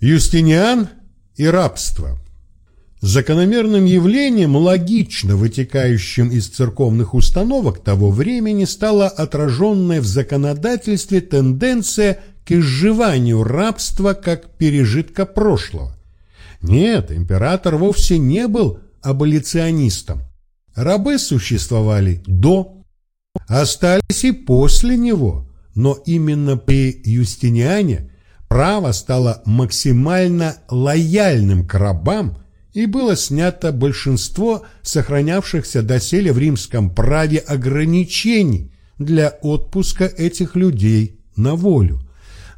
Юстиниан и рабство. Закономерным явлением, логично вытекающим из церковных установок того времени, стала отраженная в законодательстве тенденция к изживанию рабства как пережитка прошлого. Нет, император вовсе не был аболиционистом. Рабы существовали до, остались и после него, но именно при Юстиниане право стало максимально лояльным к рабам и было снято большинство сохранявшихся доселе в римском праве ограничений для отпуска этих людей на волю.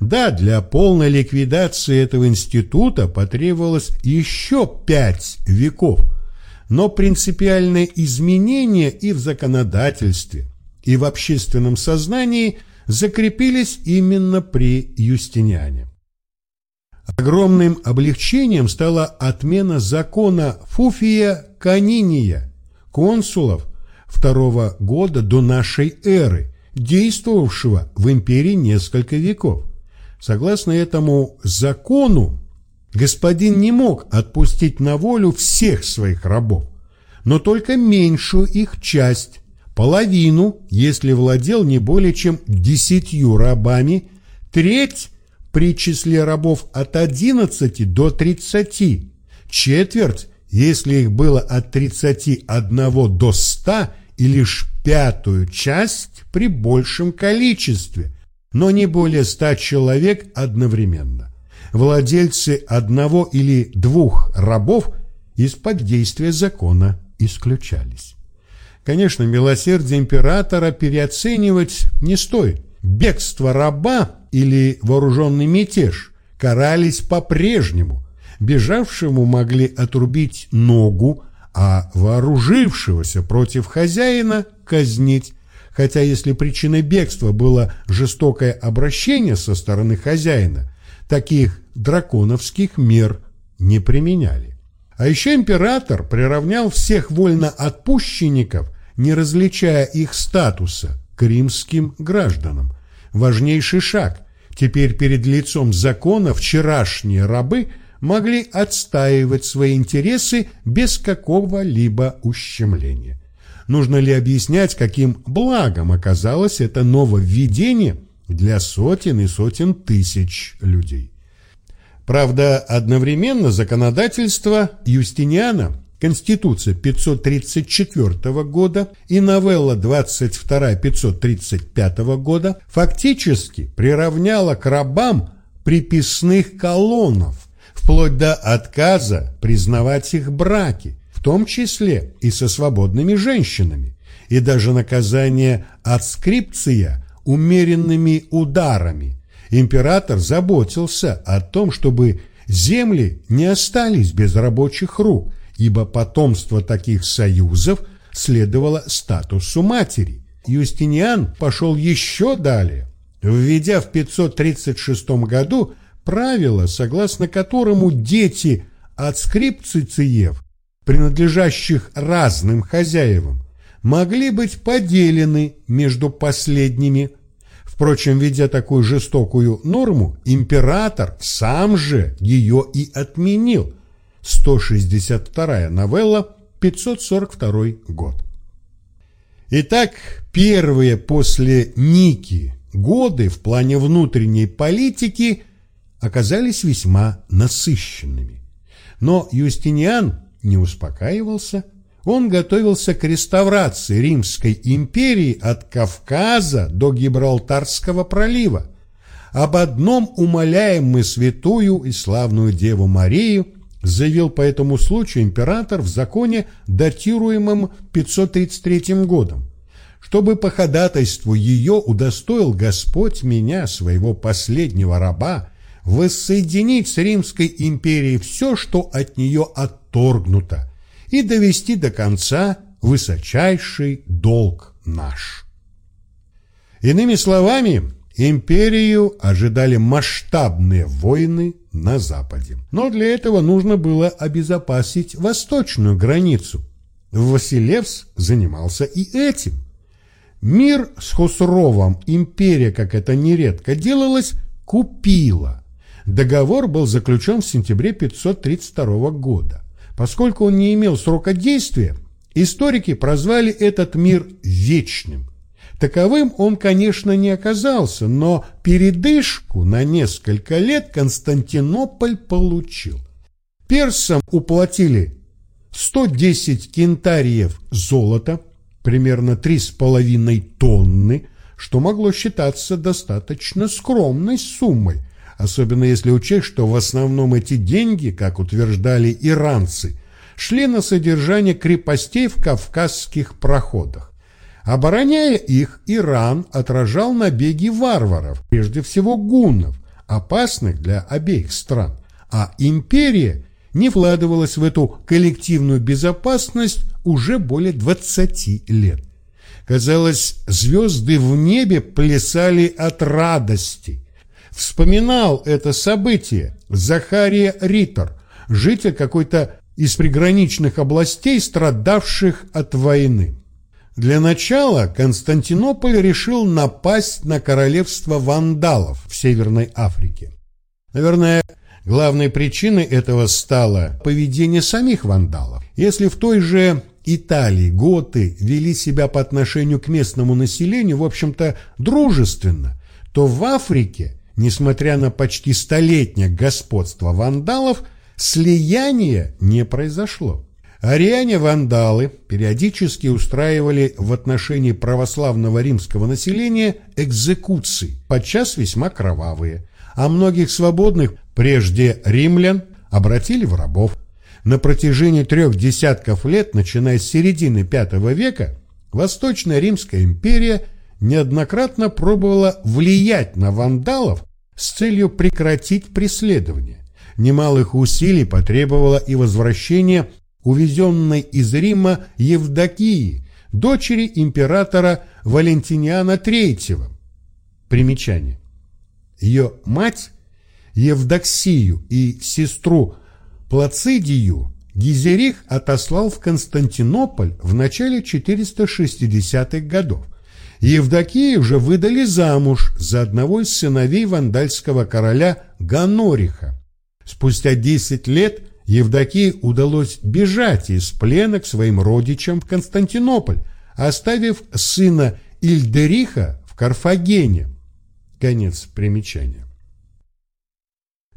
Да, для полной ликвидации этого института потребовалось еще пять веков – но принципиальные изменения и в законодательстве, и в общественном сознании закрепились именно при Юстиниане. Огромным облегчением стала отмена закона Фуфия Каниния, консулов второго года до нашей эры, действовавшего в империи несколько веков. Согласно этому закону, Господин не мог отпустить на волю всех своих рабов, но только меньшую их часть, половину, если владел не более чем десятью рабами, треть при числе рабов от одиннадцати до тридцати, четверть, если их было от тридцати одного до ста, и лишь пятую часть при большем количестве, но не более ста человек одновременно владельцы одного или двух рабов из-под действия закона исключались. Конечно, милосердие императора переоценивать не стоит. Бегство раба или вооруженный мятеж карались по-прежнему. Бежавшему могли отрубить ногу, а вооружившегося против хозяина казнить. Хотя если причиной бегства было жестокое обращение со стороны хозяина, таких драконовских мер не применяли. А еще император приравнял всех вольноотпущенников, не различая их статуса, к римским гражданам. Важнейший шаг. Теперь перед лицом закона вчерашние рабы могли отстаивать свои интересы без какого-либо ущемления. Нужно ли объяснять, каким благом оказалось это нововведение – для сотен и сотен тысяч людей. Правда, одновременно законодательство Юстиниана, Конституция 534 года и новелла 22 535 года фактически приравняла к рабам приписных колоннов, вплоть до отказа признавать их браки, в том числе и со свободными женщинами, и даже наказание отскрипция – умеренными ударами. Император заботился о том, чтобы земли не остались без рабочих рук, ибо потомство таких союзов следовало статусу матери. Юстиниан пошел еще далее, введя в 536 году правило, согласно которому дети от скрипцициев, принадлежащих разным хозяевам, могли быть поделены между последними Впрочем, видя такую жестокую норму, император сам же ее и отменил. 162 новелла, 542 год. Итак, первые после Ники годы в плане внутренней политики оказались весьма насыщенными. Но Юстиниан не успокаивался – он готовился к реставрации Римской империи от Кавказа до Гибралтарского пролива. Об одном умоляем мы святую и славную Деву Марию, заявил по этому случаю император в законе, датируемом 533 годом. Чтобы по ходатайству ее удостоил Господь меня, своего последнего раба, воссоединить с Римской империей все, что от нее отторгнуто, и довести до конца высочайший долг наш. Иными словами, империю ожидали масштабные войны на Западе. Но для этого нужно было обезопасить восточную границу. Василевс занимался и этим. Мир с Хусровом, империя, как это нередко делалось, купила. Договор был заключен в сентябре 532 года. Поскольку он не имел срока действия, историки прозвали этот мир «вечным». Таковым он, конечно, не оказался, но передышку на несколько лет Константинополь получил. Персам уплатили 110 кентариев золота, примерно 3,5 тонны, что могло считаться достаточно скромной суммой, особенно если учесть, что в основном эти деньги, как утверждали иранцы, шли на содержание крепостей в кавказских проходах. Обороняя их, Иран отражал набеги варваров, прежде всего гуннов, опасных для обеих стран, а империя не вкладывалась в эту коллективную безопасность уже более 20 лет. Казалось, звезды в небе плясали от радости. Вспоминал это событие Захария Риттер, житель какой-то из приграничных областей, страдавших от войны. Для начала Константинополь решил напасть на королевство вандалов в Северной Африке. Наверное, главной причиной этого стало поведение самих вандалов. Если в той же Италии готы вели себя по отношению к местному населению, в общем-то, дружественно, то в Африке, несмотря на почти столетнее господство вандалов, слияния не произошло. Ариане-вандалы периодически устраивали в отношении православного римского населения экзекуции, подчас весьма кровавые, а многих свободных, прежде римлян, обратили в рабов. На протяжении трех десятков лет, начиная с середины V века, Восточная Римская империя неоднократно пробовала влиять на вандалов с целью прекратить преследование. Немалых усилий потребовало и возвращение увезенной из Рима Евдокии, дочери императора Валентиниана III. Примечание. Ее мать Евдоксию и сестру Плацидию Гизерих отослал в Константинополь в начале 460-х годов. Евдокию же выдали замуж за одного из сыновей вандальского короля Ганориха. Спустя 10 лет Евдокии удалось бежать из плена к своим родичам в Константинополь, оставив сына Ильдериха в Карфагене. Конец примечания.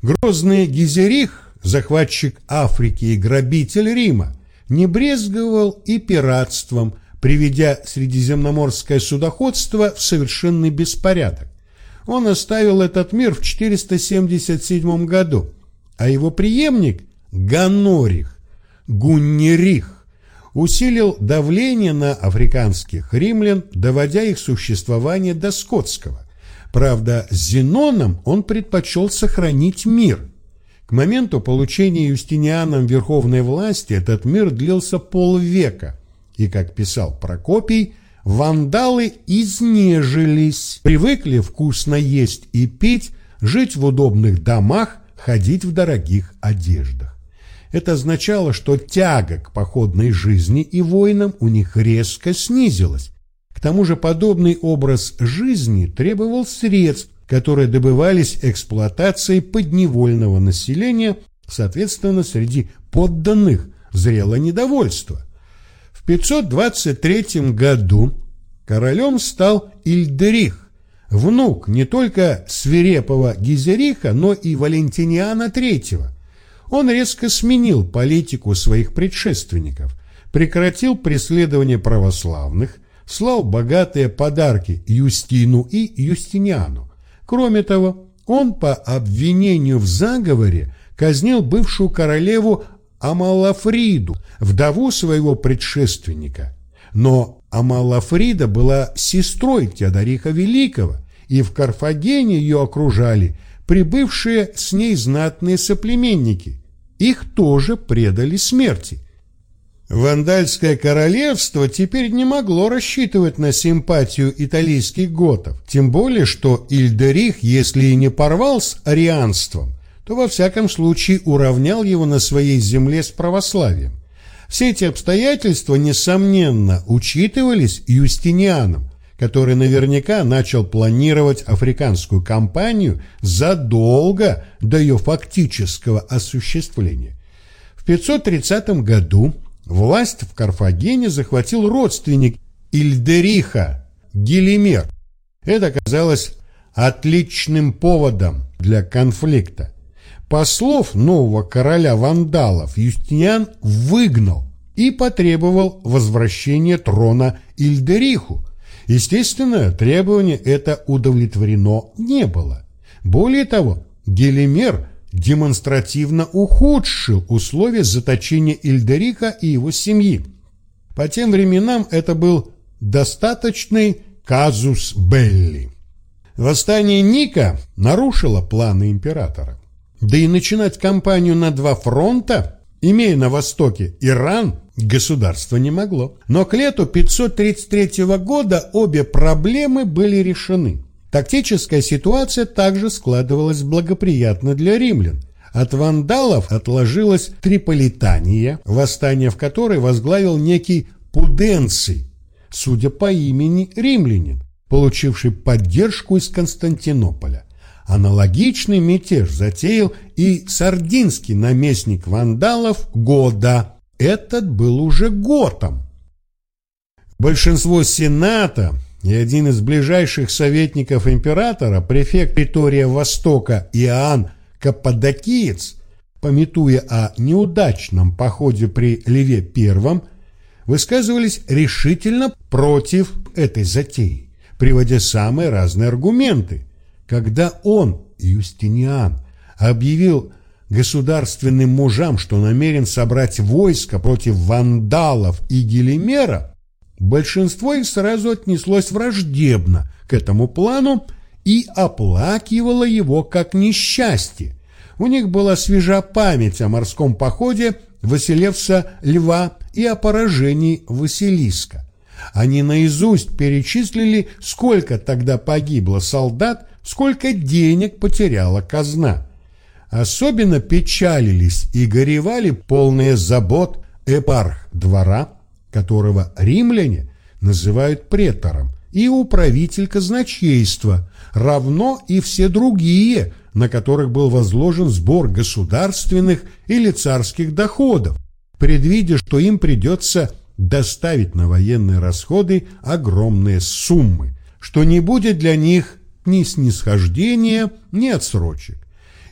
Грозный Гизерих, захватчик Африки и грабитель Рима, не брезговал и пиратством, приведя средиземноморское судоходство в совершенный беспорядок. Он оставил этот мир в 477 году, а его преемник Ганорих, Гуннерих усилил давление на африканских римлян, доводя их существование до скотского. Правда, с Зеноном он предпочел сохранить мир. К моменту получения Юстинианом верховной власти этот мир длился полвека, и, как писал Прокопий, вандалы изнежились, привыкли вкусно есть и пить, жить в удобных домах, ходить в дорогих одеждах. Это означало, что тяга к походной жизни и войнам у них резко снизилась. К тому же подобный образ жизни требовал средств, которые добывались эксплуатацией подневольного населения, соответственно, среди подданных зрело недовольство. В 523 году королем стал Ильдерих, внук не только свирепого Гизериха, но и Валентиниана III – он резко сменил политику своих предшественников, прекратил преследование православных, слал богатые подарки Юстину и Юстиниану. Кроме того, он по обвинению в заговоре казнил бывшую королеву Амалафриду, вдову своего предшественника. Но Амалафрида была сестрой Теодориха Великого, и в Карфагене ее окружали прибывшие с ней знатные соплеменники, их тоже предали смерти. Вандальское королевство теперь не могло рассчитывать на симпатию италийских готов, тем более что Ильдерих, если и не порвал с арианством, то во всяком случае уравнял его на своей земле с православием. Все эти обстоятельства, несомненно, учитывались Юстинианом, который наверняка начал планировать африканскую кампанию задолго до ее фактического осуществления. В 530 году власть в Карфагене захватил родственник Ильдериха Гелимер. Это оказалось отличным поводом для конфликта. Послов нового короля вандалов Юстиниан выгнал и потребовал возвращения трона Ильдериху. Естественно, требование это удовлетворено не было. Более того, Гелимер демонстративно ухудшил условия заточения Ильдериха и его семьи. По тем временам это был достаточный казус белли. Восстание Ника нарушило планы императора. Да и начинать кампанию на два фронта, имея на востоке Иран, государство не могло. Но к лету 533 года обе проблемы были решены. Тактическая ситуация также складывалась благоприятно для римлян. От вандалов отложилась Триполитания, восстание в которой возглавил некий Пуденций, судя по имени римлянин, получивший поддержку из Константинополя. Аналогичный мятеж затеял и сардинский наместник вандалов Года. Этот был уже готом. Большинство сената и один из ближайших советников императора, префект Притория Востока Иоанн Каппадокиец, пометуя о неудачном походе при Леве I, высказывались решительно против этой затеи, приводя самые разные аргументы – когда он, Юстиниан, объявил государственным мужам, что намерен собрать войско против вандалов и Гелимера, большинство их сразу отнеслось враждебно к этому плану и оплакивало его как несчастье. У них была свежа память о морском походе Василевса Льва и о поражении Василиска. Они наизусть перечислили, сколько тогда погибло солдат сколько денег потеряла казна. Особенно печалились и горевали полные забот эпарх двора, которого римляне называют претором, и управитель казначейства, равно и все другие, на которых был возложен сбор государственных или царских доходов, предвидя, что им придется доставить на военные расходы огромные суммы, что не будет для них ни снисхождения, ни отсрочек.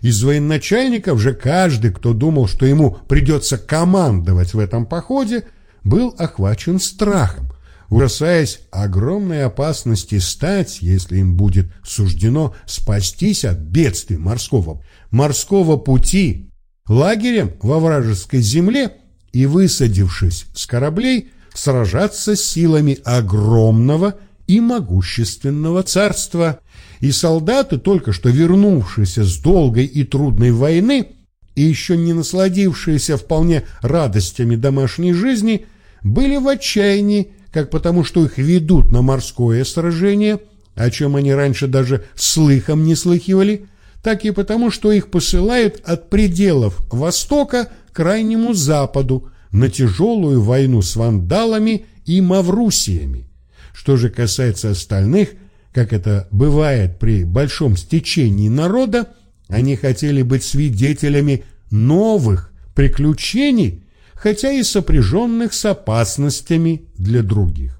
Из военачальников же каждый, кто думал, что ему придется командовать в этом походе, был охвачен страхом, ужасаясь огромной опасности стать, если им будет суждено спастись от бедствий морского, морского пути, лагерем во вражеской земле и, высадившись с кораблей, сражаться с силами огромного и могущественного царства, и солдаты, только что вернувшиеся с долгой и трудной войны и еще не насладившиеся вполне радостями домашней жизни, были в отчаянии, как потому, что их ведут на морское сражение, о чем они раньше даже слыхом не слыхивали, так и потому, что их посылают от пределов Востока к крайнему Западу на тяжелую войну с вандалами и маврусиями. Что же касается остальных, как это бывает при большом стечении народа, они хотели быть свидетелями новых приключений, хотя и сопряженных с опасностями для других.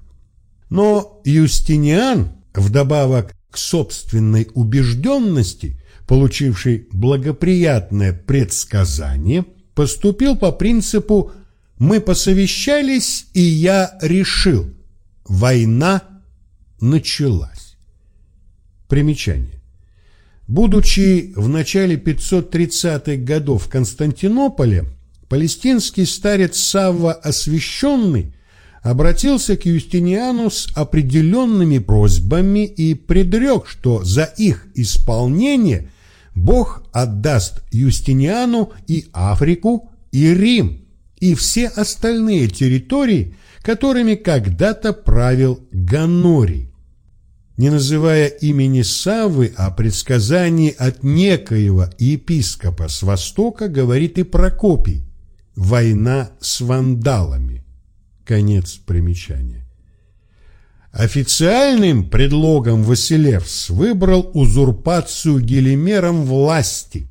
Но Юстиниан, вдобавок к собственной убежденности, получивший благоприятное предсказание, поступил по принципу «мы посовещались, и я решил» война началась. Примечание. Будучи в начале 530-х годов в Константинополе, палестинский старец Савва Освященный обратился к Юстиниану с определенными просьбами и предрек, что за их исполнение Бог отдаст Юстиниану и Африку, и Рим, и все остальные территории, которыми когда-то правил Ганорий. Не называя имени Саввы, о предсказании от некоего епископа с востока говорит и Прокопий. Война с вандалами. Конец примечания. Официальным предлогом Василевс выбрал узурпацию Гелимером власти.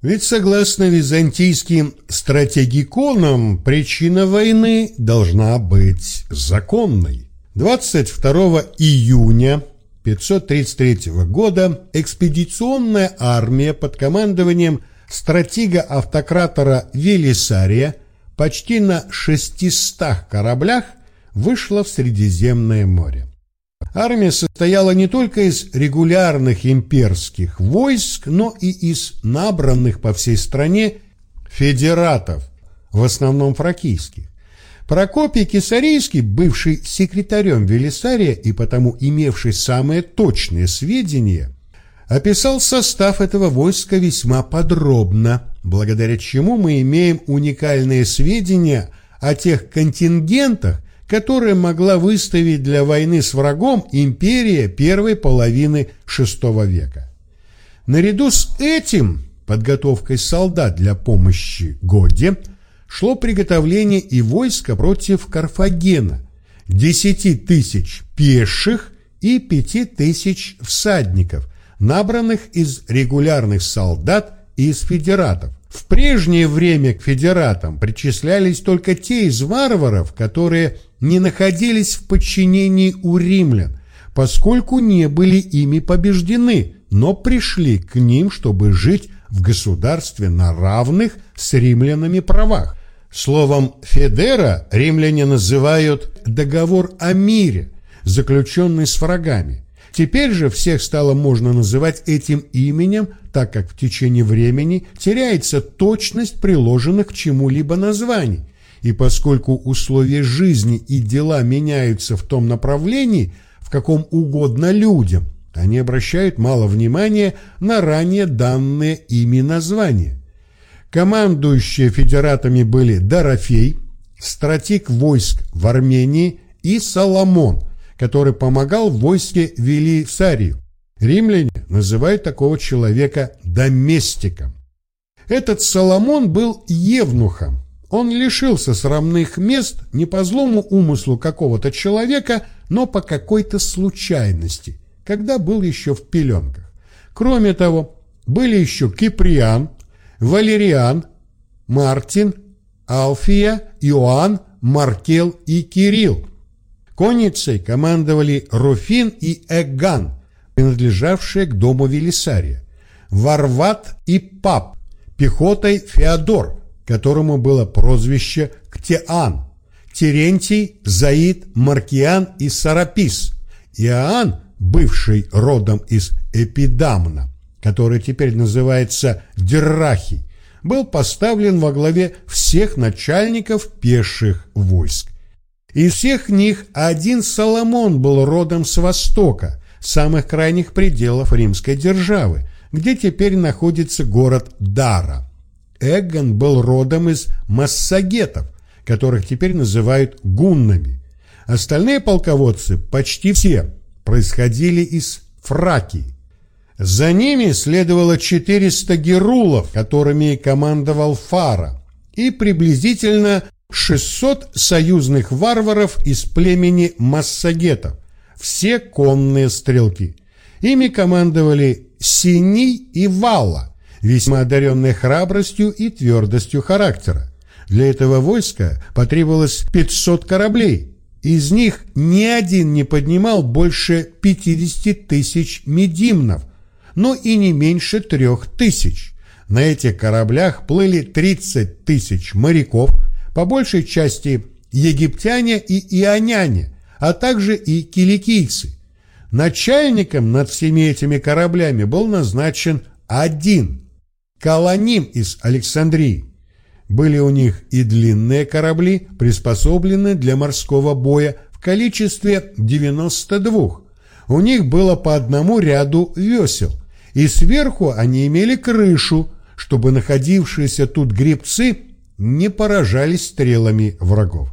Ведь согласно византийским стратегиконам, причина войны должна быть законной. 22 июня 533 года экспедиционная армия под командованием стратега-автократора Велисария почти на 600 кораблях вышла в Средиземное море. Армия состояла не только из регулярных имперских войск, но и из набранных по всей стране федератов, в основном фракийских. Прокопий Кесарийский, бывший секретарем Велисария и потому имевший самые точные сведения, описал состав этого войска весьма подробно, благодаря чему мы имеем уникальные сведения о тех контингентах, которые могла выставить для войны с врагом империя первой половины VI века. Наряду с этим подготовкой солдат для помощи Годе – шло приготовление и войска против Карфагена, 10 тысяч пеших и 5 тысяч всадников, набранных из регулярных солдат и из федератов. В прежнее время к федератам причислялись только те из варваров, которые не находились в подчинении у римлян, поскольку не были ими побеждены, но пришли к ним, чтобы жить в государстве на равных с римлянами правах. Словом «федера» римляне называют «договор о мире», заключенный с врагами. Теперь же всех стало можно называть этим именем, так как в течение времени теряется точность приложенных к чему-либо названий. И поскольку условия жизни и дела меняются в том направлении, в каком угодно людям, они обращают мало внимания на ранее данные ими названия. Командующие федератами были Дорофей, стратег войск в Армении и Соломон, который помогал в войске. Римляне называют такого человека доместиком. Этот Соломон был евнухом. Он лишился срамных мест не по злому умыслу какого-то человека, но по какой-то случайности, когда был еще в пеленках. Кроме того, были еще Киприан, Валериан, Мартин, Алфия, Иоанн, Маркел и Кирилл. Конницей командовали Руфин и Эган, принадлежавшие к дому Велисария, Варват и Пап, пехотой Феодор, которому было прозвище Ктеан, Терентий, Заид, Маркиан и Сарапис, Иоанн, бывший родом из Эпидамна, который теперь называется Деррахи, был поставлен во главе всех начальников пеших войск. Из всех них один Соломон был родом с Востока, самых крайних пределов римской державы, где теперь находится город Дара. Эггон был родом из массагетов, которых теперь называют гуннами. Остальные полководцы, почти все, происходили из Фракии. За ними следовало 400 герулов, которыми командовал Фара, и приблизительно 600 союзных варваров из племени массагетов, все конные стрелки. Ими командовали Синий и Валла, весьма одаренные храбростью и твердостью характера. Для этого войска потребовалось 500 кораблей, из них ни один не поднимал больше 50 тысяч медимнов – но и не меньше трех тысяч. На этих кораблях плыли 30 тысяч моряков, по большей части египтяне и ионяне, а также и киликийцы. Начальником над всеми этими кораблями был назначен один – Каланим из Александрии. Были у них и длинные корабли, приспособленные для морского боя в количестве 92. У них было по одному ряду весел – и сверху они имели крышу, чтобы находившиеся тут гребцы не поражались стрелами врагов.